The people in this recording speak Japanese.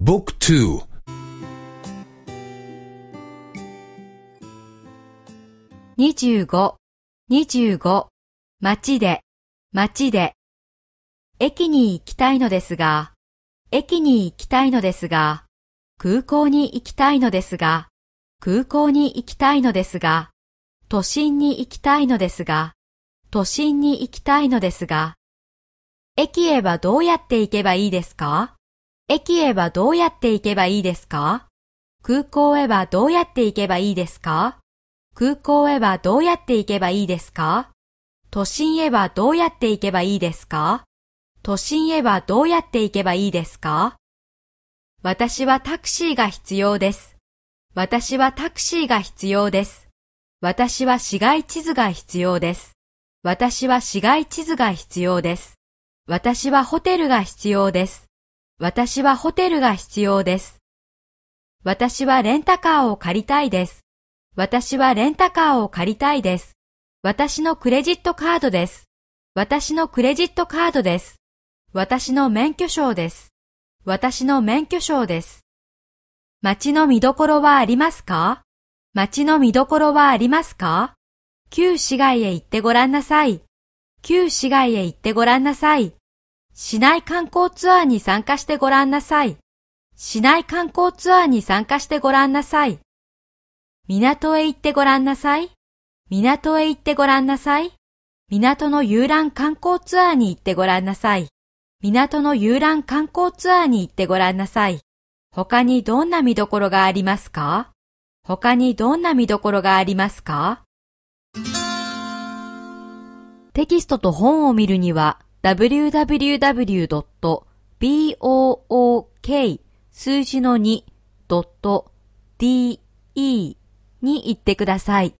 Book 225、25、街で、街で。駅に行きたいのですが、駅に行きたいのですが、空港に行きたいのですが、空港に行きたいのですが、都心に行きたいのですが、都心に行きたいのですが、駅へはどうやって行けばいいですか？駅へはどうやって行けばいいですか？空港へはどうやって行けばいいですか？空港へはどうやって行けばいいですか？都心へはどうやって行けばいいですか？都心へはどうやって行けばいいですか？私はタクシーが必要です。私はタクシーが必要です。私は市街地図が必要です。私は市街地図が必要です。私はホテルが必要です。私はホテルが必要です。私はレンタカーを借りたいです。私はレンタカーを借りたいです。私のクレジットカードです。私のクレジットカードです。私の免許証です。私の免許証です。街の見どころはありますか？街の見どころはありますか？旧市街へ行ってごらんなさい。旧市街へ行ってごらんなさい。市内観光ツアーに参加してごらんなさい。市内観光ツアーに参加してごらんなさい。港へ行ってごらんなさい。港へ行ってごらんなさい。港の遊覧観光ツアーに行ってごらんなさい。港の遊覧観光ツアーに行ってごらんなさい。他にどんな見どころがありますか？他にどんな見どころがありますか？テキストと本を見るには www.book 数字の 2.de に行ってください。